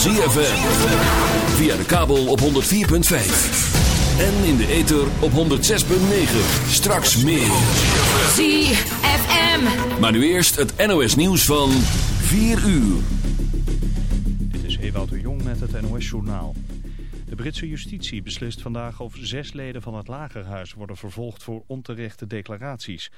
van ZFM. Via de kabel op 104.5. En in de ether op 106.9. Straks meer. ZFM. Maar nu eerst het NOS nieuws van 4 uur. Dit is Ewout de Jong met het NOS journaal. De Britse justitie beslist vandaag of zes leden van het Lagerhuis worden vervolgd voor onterechte declaraties.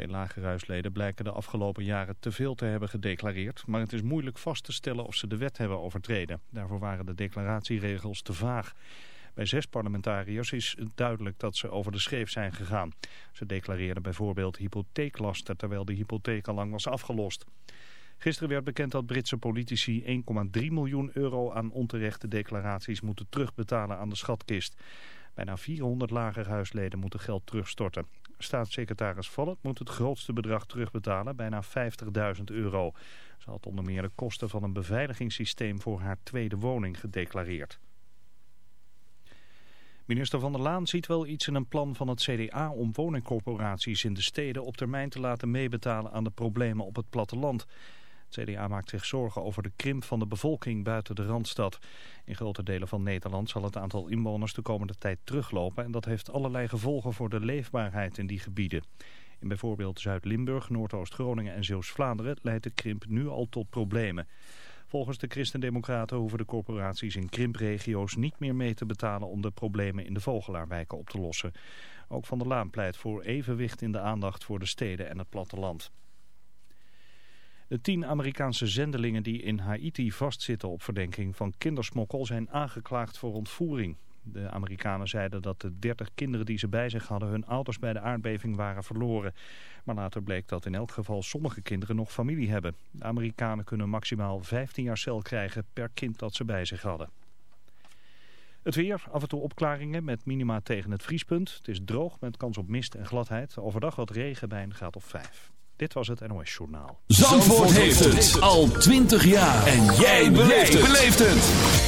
Veel lagerhuisleden blijken de afgelopen jaren te veel te hebben gedeclareerd, maar het is moeilijk vast te stellen of ze de wet hebben overtreden. Daarvoor waren de declaratieregels te vaag. Bij zes parlementariërs is duidelijk dat ze over de scheef zijn gegaan. Ze declareerden bijvoorbeeld hypotheeklasten terwijl de hypotheek al lang was afgelost. Gisteren werd bekend dat Britse politici 1,3 miljoen euro aan onterechte declaraties moeten terugbetalen aan de schatkist. Bijna 400 lagerhuisleden moeten geld terugstorten. Staatssecretaris Vallet moet het grootste bedrag terugbetalen, bijna 50.000 euro. Ze had onder meer de kosten van een beveiligingssysteem voor haar tweede woning gedeclareerd. Minister Van der Laan ziet wel iets in een plan van het CDA om woningcorporaties in de steden op termijn te laten meebetalen aan de problemen op het platteland. Het CDA maakt zich zorgen over de krimp van de bevolking buiten de Randstad. In grote delen van Nederland zal het aantal inwoners de komende tijd teruglopen... en dat heeft allerlei gevolgen voor de leefbaarheid in die gebieden. In bijvoorbeeld Zuid-Limburg, Noordoost-Groningen en Zeeuws-Vlaanderen leidt de krimp nu al tot problemen. Volgens de Christendemocraten hoeven de corporaties in krimpregio's niet meer mee te betalen om de problemen in de vogelaarwijken op te lossen. Ook Van der Laan pleit voor evenwicht in de aandacht voor de steden en het platteland. De tien Amerikaanse zendelingen die in Haiti vastzitten op verdenking van kindersmokkel zijn aangeklaagd voor ontvoering. De Amerikanen zeiden dat de 30 kinderen die ze bij zich hadden hun ouders bij de aardbeving waren verloren. Maar later bleek dat in elk geval sommige kinderen nog familie hebben. De Amerikanen kunnen maximaal 15 jaar cel krijgen per kind dat ze bij zich hadden. Het weer, af en toe opklaringen met minima tegen het vriespunt. Het is droog met kans op mist en gladheid. Overdag wat regen bij een graad of 5. Dit was het NOS Journaal. Zandvoort, heeft het al 20 jaar. En jij beleeft het.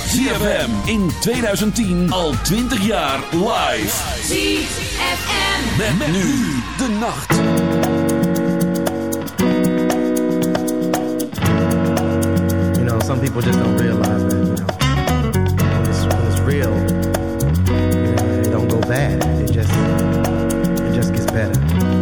ZFM in 2010 al 20 jaar live. ZFM. Met, met nu de nacht. You know, some people just don't realize that, you know. When it's, when it's real, you know, it don't go bad. It just, it just gets better.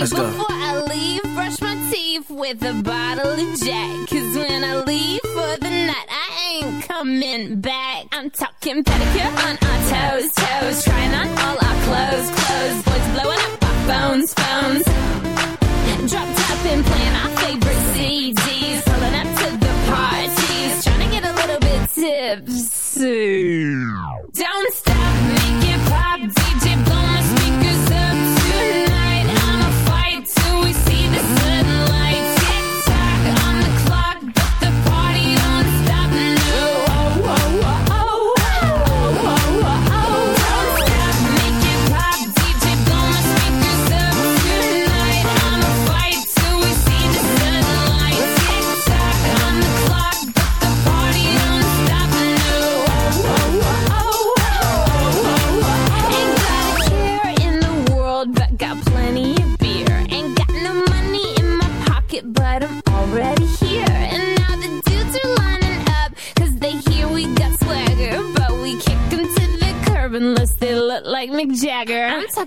Let's Before. I leave, brush my teeth with a bottle of Jack.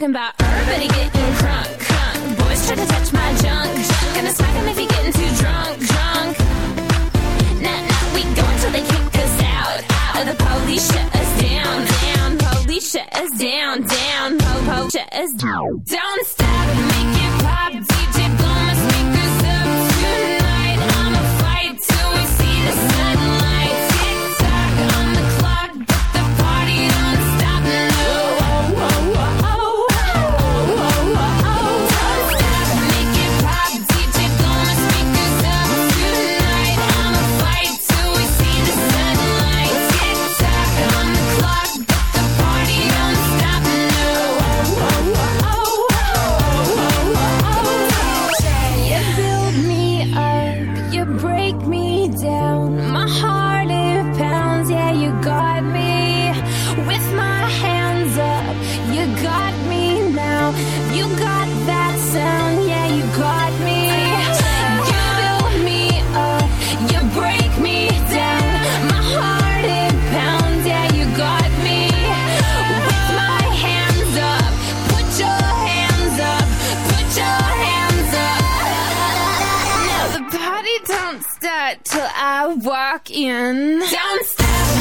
talking about don't start till I walk in. Don't stop.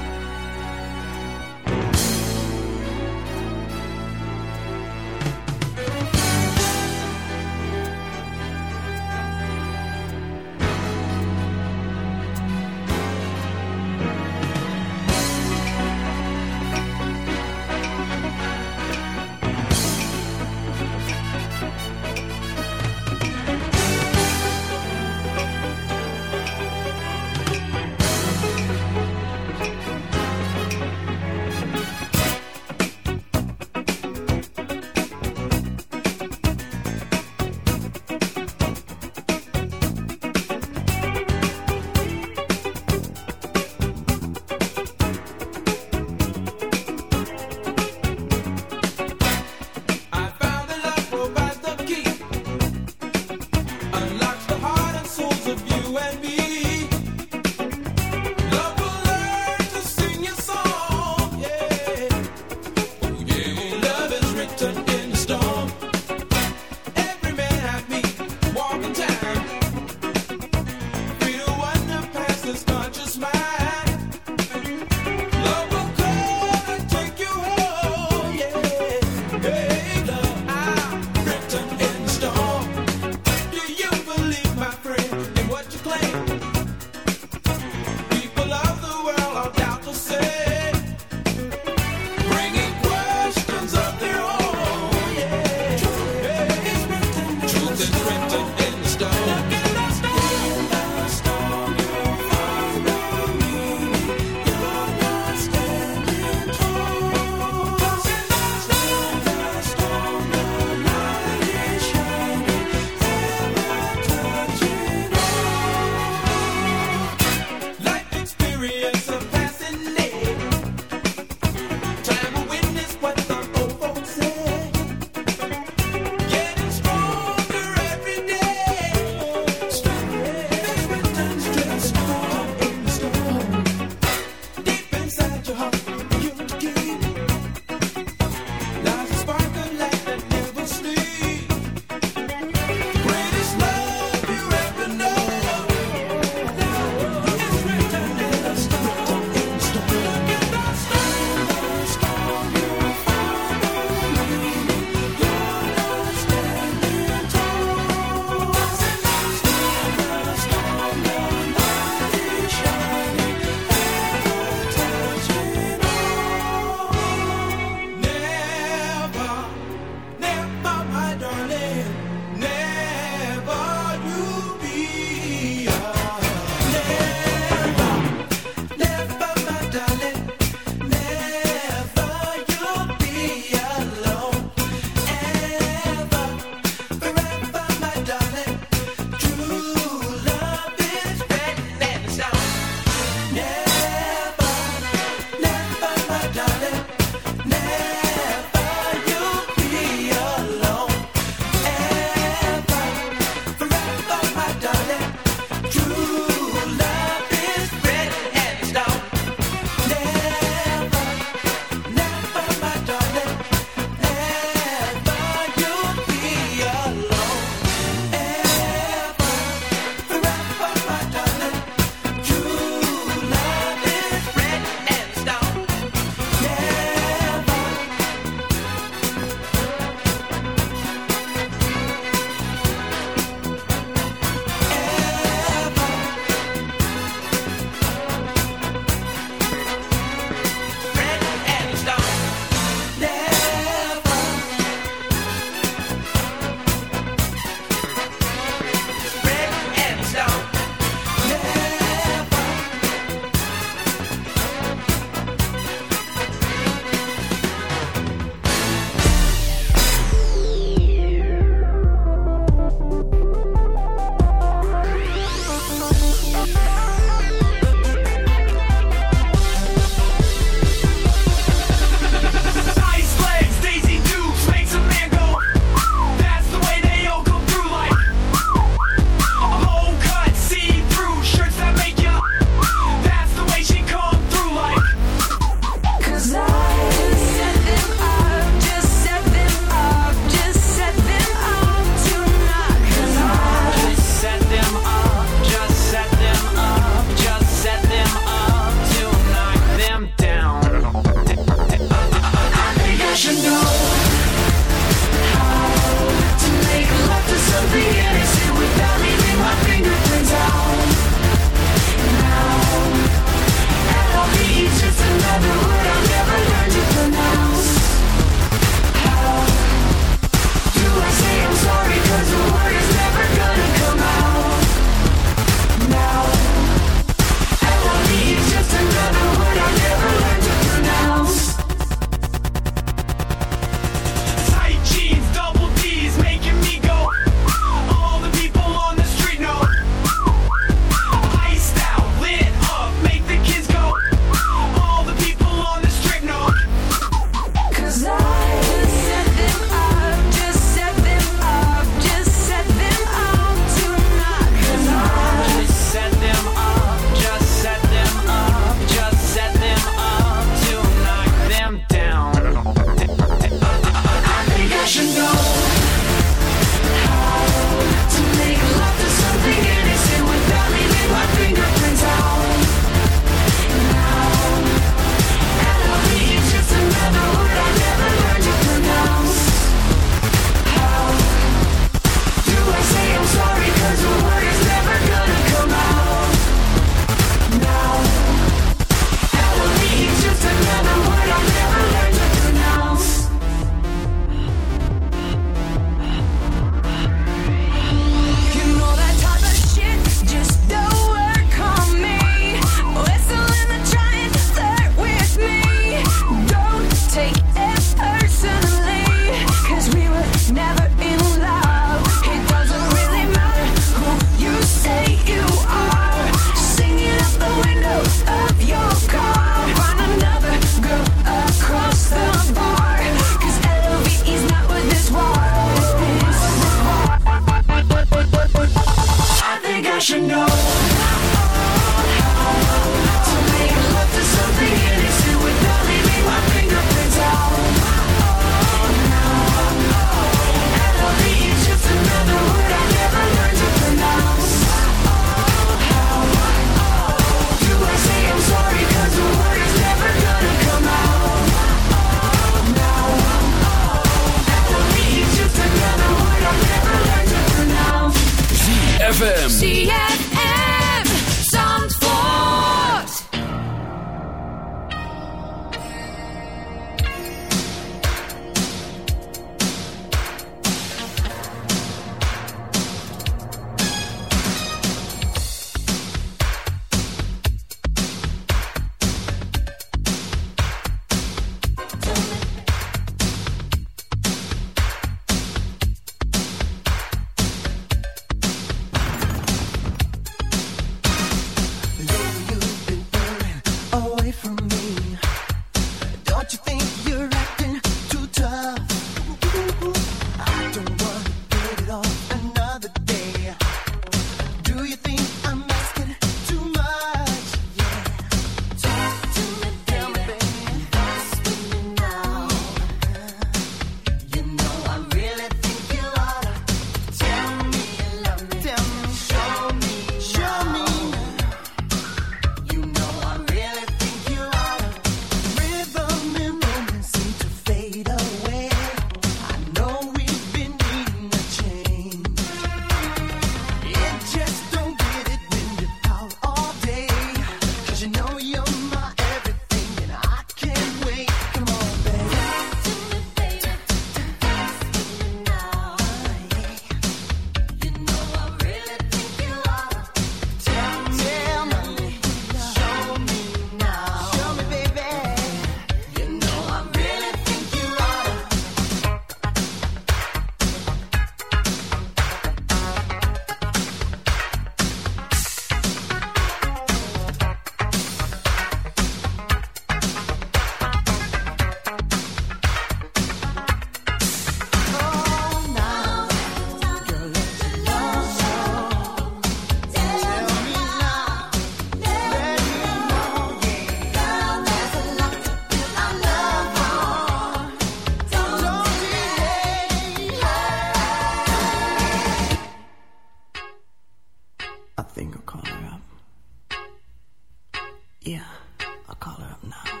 I'll call her up now.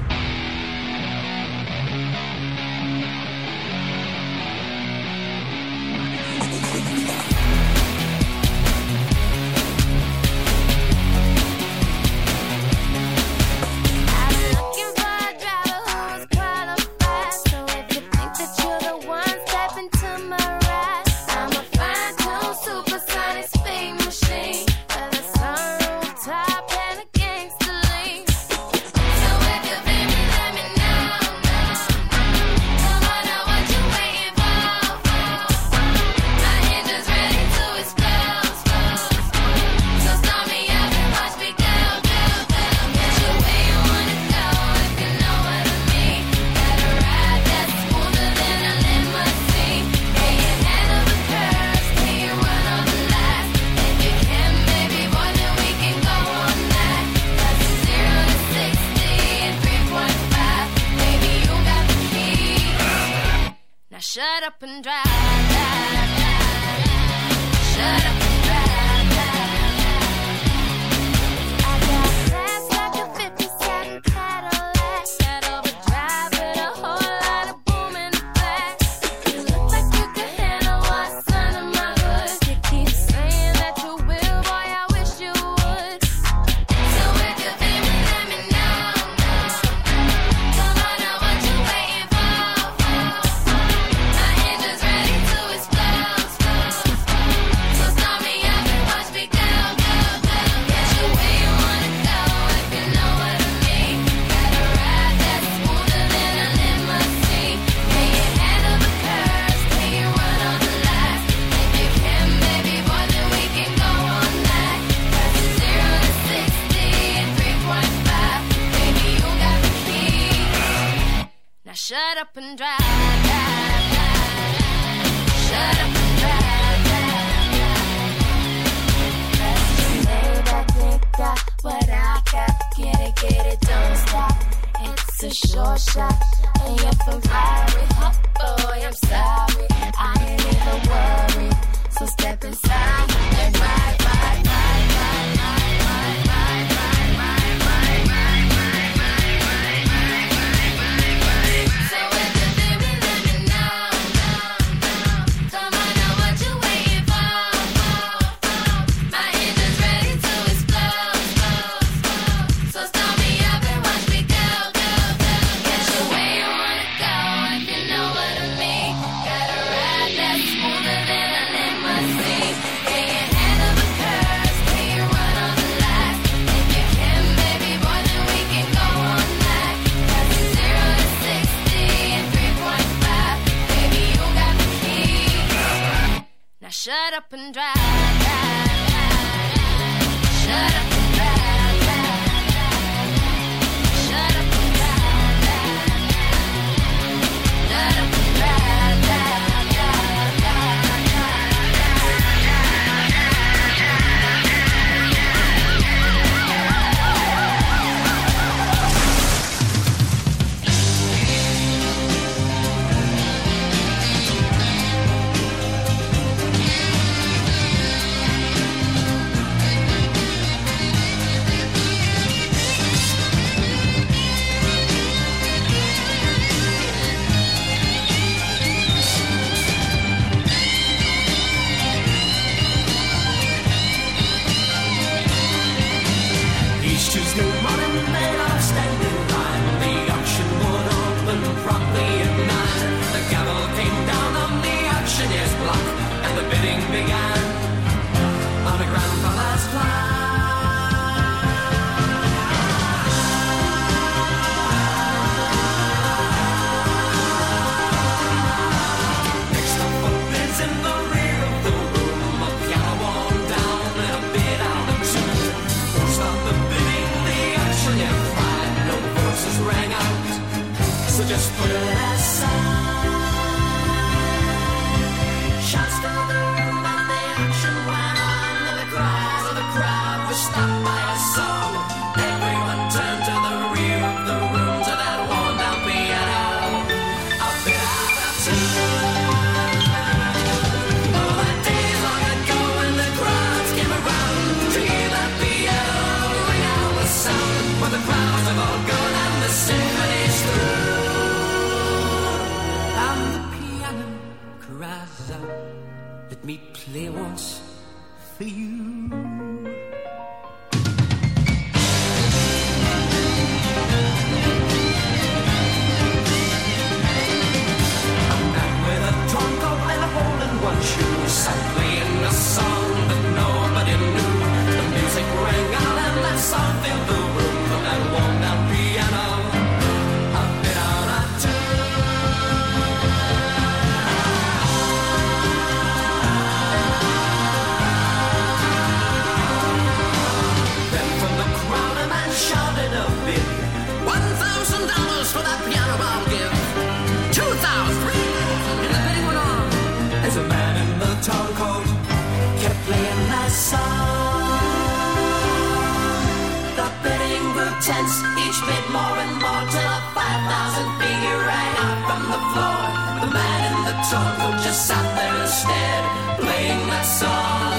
Just sat there instead, playing that song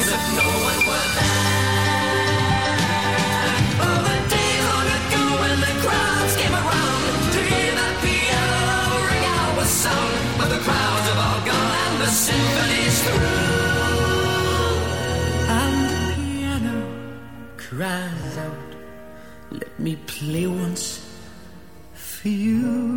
as if no one were there. Oh, the long ago when the crowds came around to hear that piano ring out with sound. But the crowds have all gone and the symphony's through. And the piano cries out, Let me play once for you.